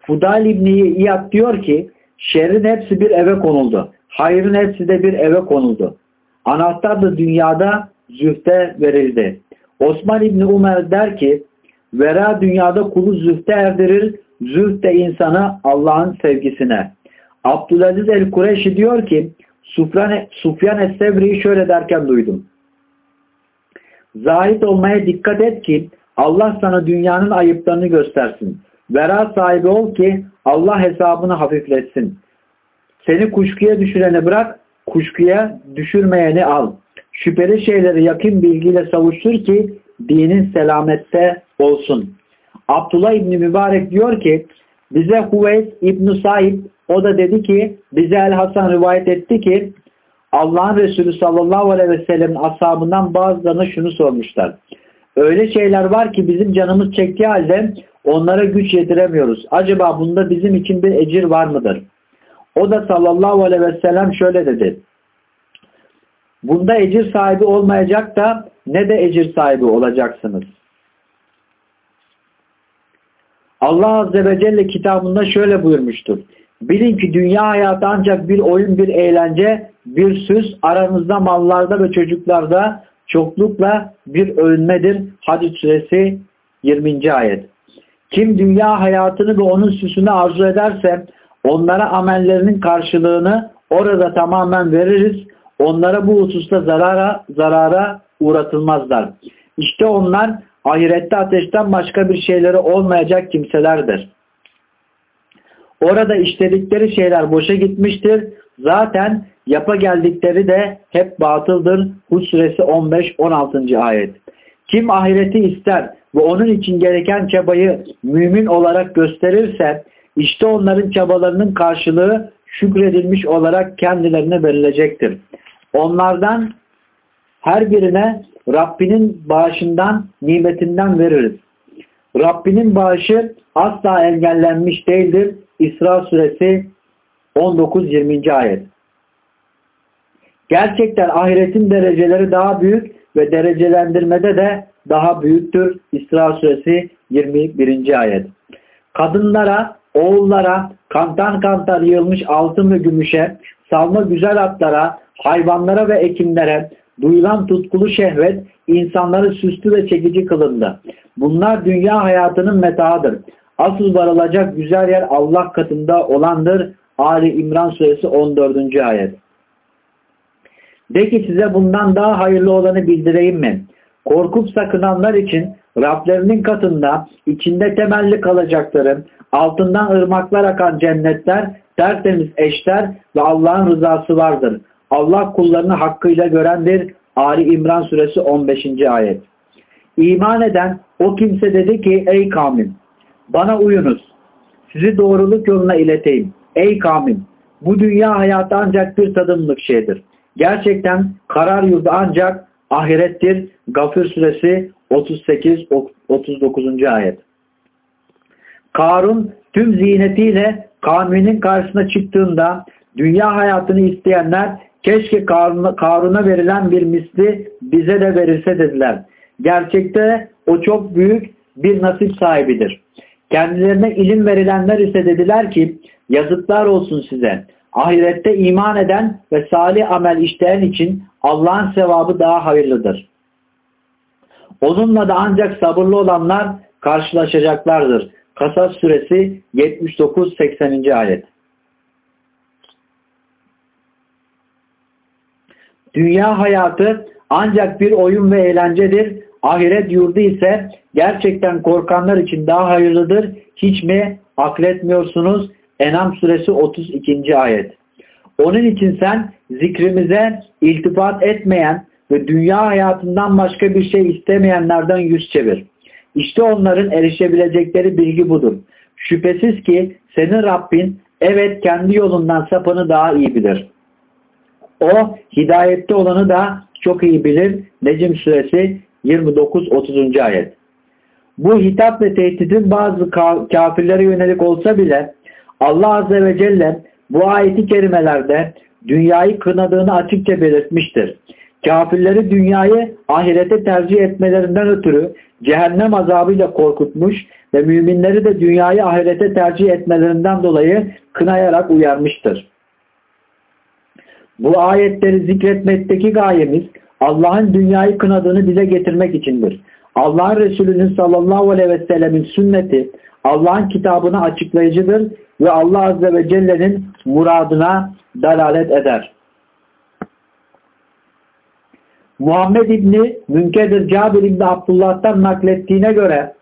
Fudal İbni İyad diyor ki şerrin hepsi bir eve konuldu. Hayrın hepsi de bir eve konuldu. Anahtar da dünyada zühte verildi. Osman İbni Umer der ki vera dünyada kulu zühte erdirir, zühd de insanı Allah'ın sevgisine. Abdülaziz el-Kureşi diyor ki Sufyan, Sufyan es-Sevri'yi şöyle derken duydum. Zahit olmaya dikkat et ki Allah sana dünyanın ayıplarını göstersin. Vera sahibi ol ki Allah hesabını hafifletsin. Seni kuşkuya düşüreni bırak, kuşkuya düşürmeyeni al. Şüpheli şeyleri yakın bilgiyle savuştur ki dinin selamette olsun. Abdullah İbni Mübarek diyor ki bize Huveys İbn Said o da dedi ki bize El Hasan rivayet etti ki Allah'ın Resulü sallallahu aleyhi ve sellem'in ashabından bazılarına şunu sormuşlar. Öyle şeyler var ki bizim canımız çektiği halde onlara güç yediremiyoruz. Acaba bunda bizim için bir ecir var mıdır? O da sallallahu aleyhi ve sellem şöyle dedi. Bunda ecir sahibi olmayacak da ne de ecir sahibi olacaksınız. Allah Azze ve Celle kitabında şöyle buyurmuştur. Bilin ki dünya hayatı ancak bir oyun, bir eğlence, bir süs, aranızda mallarda ve çocuklarda çoklukla bir övünmedir. Hadis suresi 20. ayet. Kim dünya hayatını ve onun süsünü arzu ederse onlara amellerinin karşılığını orada tamamen veririz. Onlara bu hususta zarara, zarara uğratılmazlar. İşte onlar ahirette ateşten başka bir şeyleri olmayacak kimselerdir. Orada işledikleri şeyler boşa gitmiştir. Zaten yapa geldikleri de hep batıldır. Hud suresi 15-16. ayet. Kim ahireti ister ve onun için gereken çabayı mümin olarak gösterirse işte onların çabalarının karşılığı şükredilmiş olarak kendilerine verilecektir. Onlardan her birine Rabbinin bağışından, nimetinden veririz. Rabbinin bağışı asla engellenmiş değildir. İsra suresi 19-20. ayet. Gerçekten ahiretin dereceleri daha büyük ve derecelendirmede de daha büyüktür. İsra suresi 21. ayet. Kadınlara, oğullara, kantan kantar yığılmış altın ve gümüşe, salma güzel atlara, hayvanlara ve ekinlere, duyulan tutkulu şehvet insanları süslü ve çekici kılındı. Bunlar dünya hayatının metahıdır. Asıl varılacak güzel yer Allah katında olandır. Ali İmran suresi 14. ayet. De ki size bundan daha hayırlı olanı bildireyim mi? Korkup sakınanlar için Rablerinin katında içinde temelli kalacakları, altından ırmaklar akan cennetler, tertemiz eşler ve Allah'ın rızası vardır. Allah kullarını hakkıyla görendir. Ali İmran suresi 15. ayet. İman eden o kimse dedi ki ey kavmim bana uyunuz. Sizi doğruluk yoluna ileteyim. Ey kavmim bu dünya hayatı ancak bir tadımlık şeydir. Gerçekten karar yurdu ancak ahirettir. Gafir suresi 38-39. ayet. Karun tüm ziynetiyle kavminin karşısına çıktığında dünya hayatını isteyenler keşke Karun'a, verilen bir misli bize de verilse dediler. Gerçekte o çok büyük bir nasip sahibidir. Kendilerine ilim verilenler ise dediler ki yazıklar olsun size. Ahirette iman eden ve salih amel işleyen için Allah'ın sevabı daha hayırlıdır. Onunla da ancak sabırlı olanlar karşılaşacaklardır. Kasas suresi 79-80. ayet. Dünya hayatı ancak bir oyun ve eğlencedir. Ahiret yurdu ise gerçekten korkanlar için daha hayırlıdır. Hiç mi akletmiyorsunuz? Enam suresi 32. ayet. Onun için sen zikrimize iltifat etmeyen ve dünya hayatından başka bir şey istemeyenlerden yüz çevir. İşte onların erişebilecekleri bilgi budur. Şüphesiz ki senin Rabbin evet kendi yolundan sapını daha iyi bilir. O hidayette olanı da çok iyi bilir. Necim suresi 29-30. ayet. Bu hitap ve tehditin bazı kafirlere yönelik olsa bile Allah Azze ve Celle bu ayeti kerimelerde dünyayı kınadığını açıkça belirtmiştir. Kafirleri dünyayı ahirete tercih etmelerinden ötürü cehennem azabıyla korkutmuş ve müminleri de dünyayı ahirete tercih etmelerinden dolayı kınayarak uyarmıştır. Bu ayetleri zikretmekteki gayemiz Allah'ın dünyayı kınadığını dile getirmek içindir. Allah'ın Resulü'nün sallallahu aleyhi ve sellemin sünneti Allah'ın kitabını açıklayıcıdır ve Allah Azze ve Celle'nin muradına dalalet eder. Muhammed İbni Münkedir Cabir İbni Abdullah'tan naklettiğine göre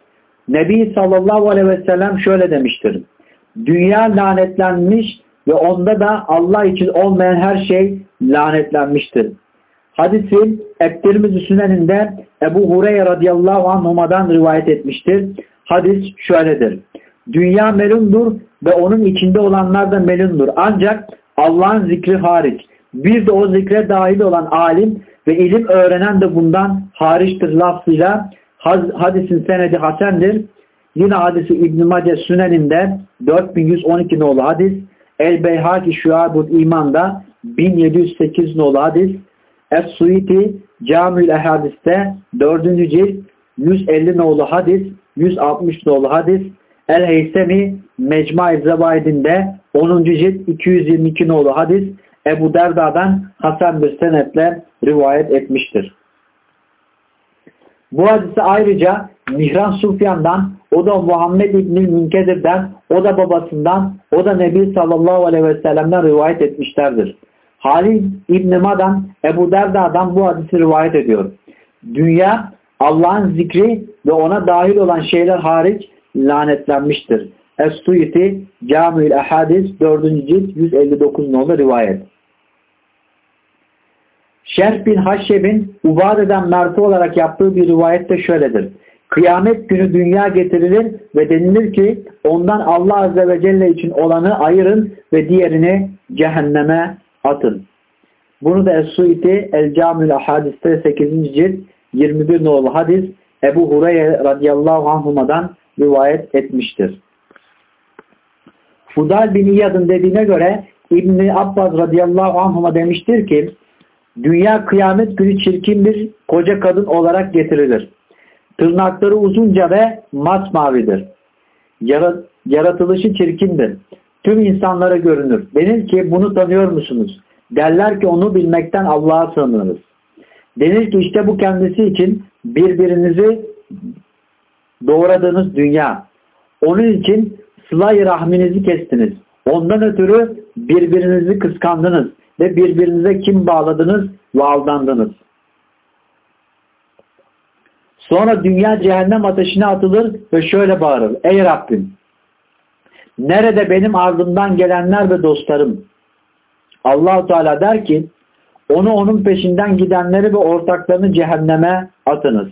Nebi sallallahu aleyhi ve sellem şöyle demiştir. Dünya lanetlenmiş ve onda da Allah için olmayan her şey lanetlenmiştir. Hadisin Ektirmiz Sünen'inde Ebu Hureyre radıyallahu anhuma'dan rivayet etmiştir. Hadis şöyledir. Dünya melundur ve onun içinde olanlar da melundur. Ancak Allah'ın zikri hariç. Bir de o zikre dahil olan alim ve ilim öğrenen de bundan hariçtir lafzıyla hadisin senedi hasendir. Yine hadisi İbn-i Mace Sünen'inde 4112 nolu hadis. El-Beyhaki Şuabul İman'da 1708 nolu hadis. Es-Suiti Camül Ehadis'te 4. cilt 150 nolu hadis, 160 nolu hadis, El-Heysemi Mecmai Zevaidinde 10. cilt 222 nolu hadis Ebu Derda'dan Hasan bir senetle rivayet etmiştir. Bu hadisi ayrıca Mihran Sufyan'dan, o da Muhammed İbni Münkedir'den, o da babasından, o da Nebi sallallahu aleyhi ve sellem'den rivayet etmişlerdir. Halid İbni Madan, Ebu Derda'dan bu hadisi rivayet ediyor. Dünya Allah'ın zikri ve ona dahil olan şeyler hariç lanetlenmiştir. Es-Suyiti Camiül Ehadis 4. cilt 159 nolu rivayet. Şerh bin Haşşeb'in Ubade'den merfu olarak yaptığı bir rivayette şöyledir. Kıyamet günü dünya getirilir ve denilir ki ondan Allah Azze ve Celle için olanı ayırın ve diğerini cehenneme atın. Bunu da Es-Suiti El-Camül Hadis'te 8. cilt 21 nolu hadis Ebu Hureyre radıyallahu anhuma'dan rivayet etmiştir. Fudal bin İyad'ın dediğine göre İbni Abbas radıyallahu anhuma demiştir ki dünya kıyamet günü çirkin bir koca kadın olarak getirilir. Tırnakları uzunca ve masmavidir. Yaratılışı çirkindir. Tüm insanlara görünür. Denir ki bunu tanıyor musunuz? Derler ki onu bilmekten Allah'a sığınırız. Denir ki işte bu kendisi için birbirinizi doğradığınız dünya. Onun için sıla rahminizi kestiniz. Ondan ötürü birbirinizi kıskandınız ve birbirinize kim bağladınız ve aldandınız. Sonra dünya cehennem ateşine atılır ve şöyle bağırır. Ey Rabbim! Nerede benim ardımdan gelenler ve dostlarım? allah Teala der ki onu onun peşinden gidenleri ve ortaklarını cehenneme atınız.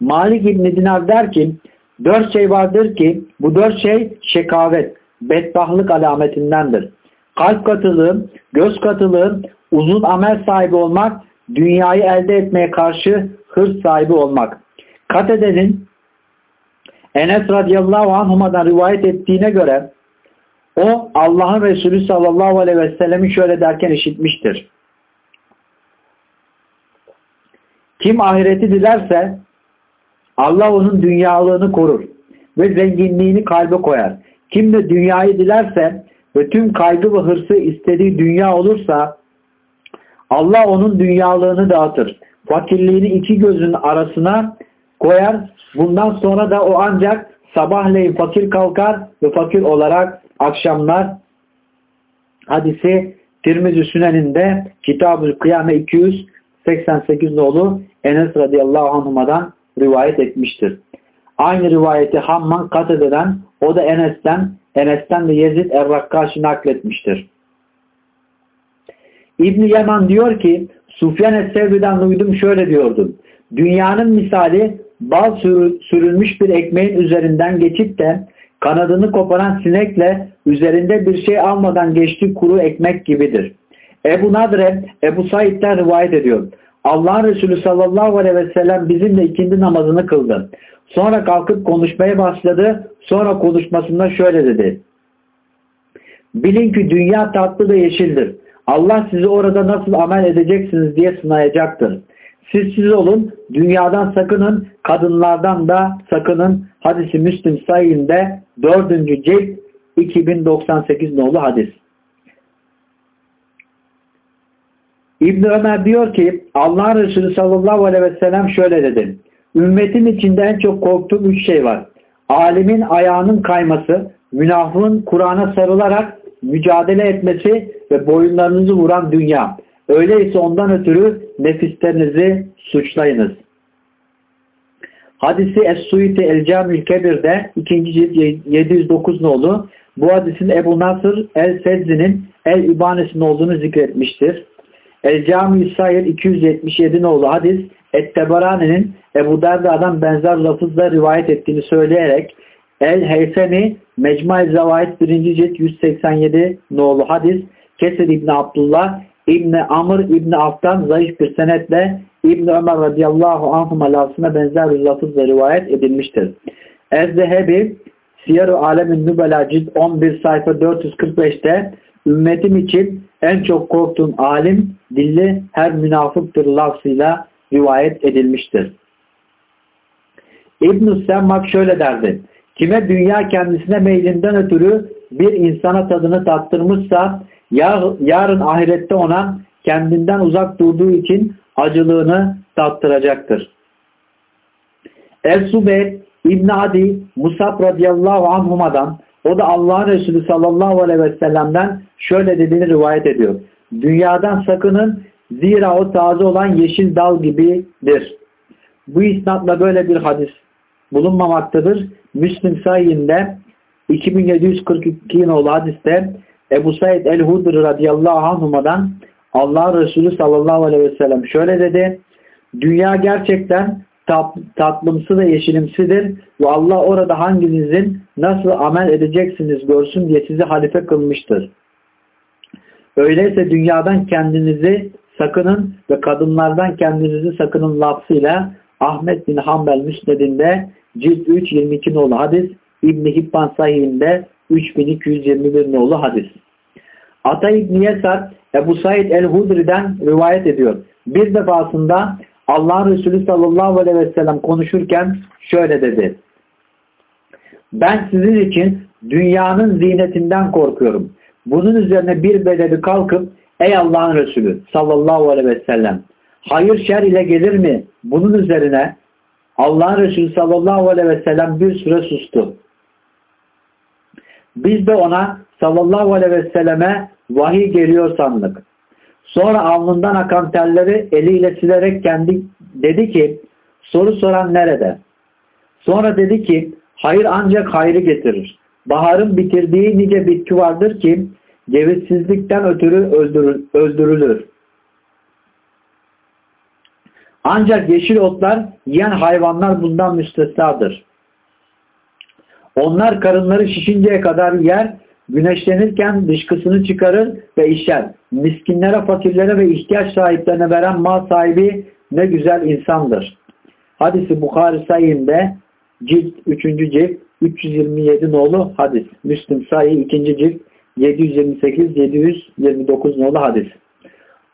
Malik İbni Dinar der ki dört şey vardır ki bu dört şey şekavet, bedbahlık alametindendir. Kalp katılığı, göz katılığı, uzun amel sahibi olmak, dünyayı elde etmeye karşı hırs sahibi olmak. Katede'nin Enes radıyallahu anhuma'dan rivayet ettiğine göre o Allah'ın Resulü sallallahu aleyhi ve sellemi şöyle derken işitmiştir. Kim ahireti dilerse Allah onun dünyalığını korur ve zenginliğini kalbe koyar. Kim de dünyayı dilerse ve tüm kaygı ve hırsı istediği dünya olursa Allah onun dünyalığını dağıtır. Fakirliğini iki gözün arasına koyar. Bundan sonra da o ancak sabahleyin fakir kalkar ve fakir olarak akşamlar hadisi Tirmizi Sünen'inde Kitab-ı Kıyame 288 nolu Enes radıyallahu anhuma'dan rivayet etmiştir. Aynı rivayeti Hamman kat eden o da Enes'ten Enes'ten de Yezid Er-Rakkaş'ı nakletmiştir. İbn Yaman diyor ki Sufyan Es-Sevri'den duydum şöyle diyordum. Dünyanın misali bal sürülmüş bir ekmeğin üzerinden geçip de kanadını koparan sinekle üzerinde bir şey almadan geçtiği kuru ekmek gibidir. Ebu Nadre Ebu Said'den rivayet ediyor. Allah'ın Resulü sallallahu aleyhi ve sellem bizimle ikindi namazını kıldı. Sonra kalkıp konuşmaya başladı. Sonra konuşmasında şöyle dedi. Bilin ki dünya tatlı ve yeşildir. Allah sizi orada nasıl amel edeceksiniz diye sınayacaktır. Siz siz olun, dünyadan sakının, kadınlardan da sakının. Hadisi Müslim sayında 4. cilt 2098 nolu hadis. İbn Ömer diyor ki Allah Resulü sallallahu aleyhi ve sellem şöyle dedi. Ümmetin içinde en çok korktuğum üç şey var. Alimin ayağının kayması, münafığın Kur'an'a sarılarak mücadele etmesi ve boyunlarınızı vuran dünya. Öyleyse ondan ötürü nefislerinizi suçlayınız. Hadisi Es-Suiti El-Camül Kebir'de 2. cilt 709 nolu bu hadisin Ebu Nasır El-Sezzi'nin El-İbanesinin olduğunu zikretmiştir. El-Cami Sayır 277 nolu hadis Ettebarani'nin Ebu Derda'dan benzer lafızla rivayet ettiğini söyleyerek El-Heysemi Mecmai Zavahid 1. cilt 187 nolu hadis Kesir İbni Abdullah İbni Amr İbni Af'tan zayıf bir senetle İbni Ömer radıyallahu anhuma lafzına benzer bir lafızla rivayet edilmiştir. Ez-Zehebi Siyer-i Alemin Nübela cilt 11 sayfa 445'te ümmetim için en çok korktuğum alim dilli her münafıktır lafzıyla rivayet edilmiştir. İbn-i Semmak şöyle derdi. Kime dünya kendisine meylinden ötürü bir insana tadını tattırmışsa yarın ahirette ona kendinden uzak durduğu için acılığını tattıracaktır. El-Subeyt İbn Adi Musab radıyallahu anhuma'dan o da Allah'ın Resulü sallallahu aleyhi ve sellem'den şöyle dediğini rivayet ediyor. Dünyadan sakının zira o taze olan yeşil dal gibidir. Bu isnatla böyle bir hadis bulunmamaktadır. Müslim sayinde 2742 nolu hadiste Ebu Said el-Hudri radıyallahu anhuma'dan Allah Resulü sallallahu aleyhi ve sellem şöyle dedi. Dünya gerçekten tat, tatlımsı ve yeşilimsidir ve Allah orada hanginizin nasıl amel edeceksiniz görsün diye sizi halife kılmıştır. Öyleyse dünyadan kendinizi sakının ve kadınlardan kendinizi sakının lafzıyla Ahmet bin Hanbel Müsned'inde cilt 3 22 nolu hadis İbn Hibban sahihinde 3221 nolu hadis. Ata İbni Yesar Ebu Said el-Hudri'den rivayet ediyor. Bir defasında Allah Resulü sallallahu aleyhi ve sellem konuşurken şöyle dedi. Ben sizin için dünyanın zinetinden korkuyorum. Bunun üzerine bir bedevi kalkıp ey Allah'ın Resulü sallallahu aleyhi ve sellem hayır şer ile gelir mi? Bunun üzerine Allah'ın Resulü sallallahu aleyhi ve sellem bir süre sustu. Biz de ona sallallahu aleyhi ve selleme vahiy geliyor sandık. Sonra alnından akan telleri eliyle silerek kendi dedi ki soru soran nerede? Sonra dedi ki hayır ancak hayrı getirir. Baharın bitirdiği nice bitki vardır ki cevizsizlikten ötürü öldürül, öldürülür. Ancak yeşil otlar yiyen hayvanlar bundan müstesnadır. Onlar karınları şişinceye kadar yer güneşlenirken dışkısını çıkarır ve işer. Miskinlere, fakirlere ve ihtiyaç sahiplerine veren mal sahibi ne güzel insandır. Hadisi Bukhari sayinde cilt 3. cilt 327 nolu hadis. Müslim sayı 2. cilt 728-729 nolu hadis.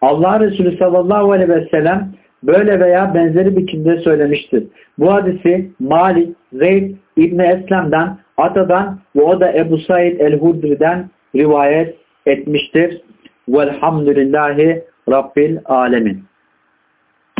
Allah Resulü sallallahu aleyhi ve sellem böyle veya benzeri biçimde söylemiştir. Bu hadisi Malik, Zeyd, İbni Eslem'den Atadan ve o da Ebu Said el-Hudri'den rivayet etmiştir. Velhamdülillahi Rabbil Alemin.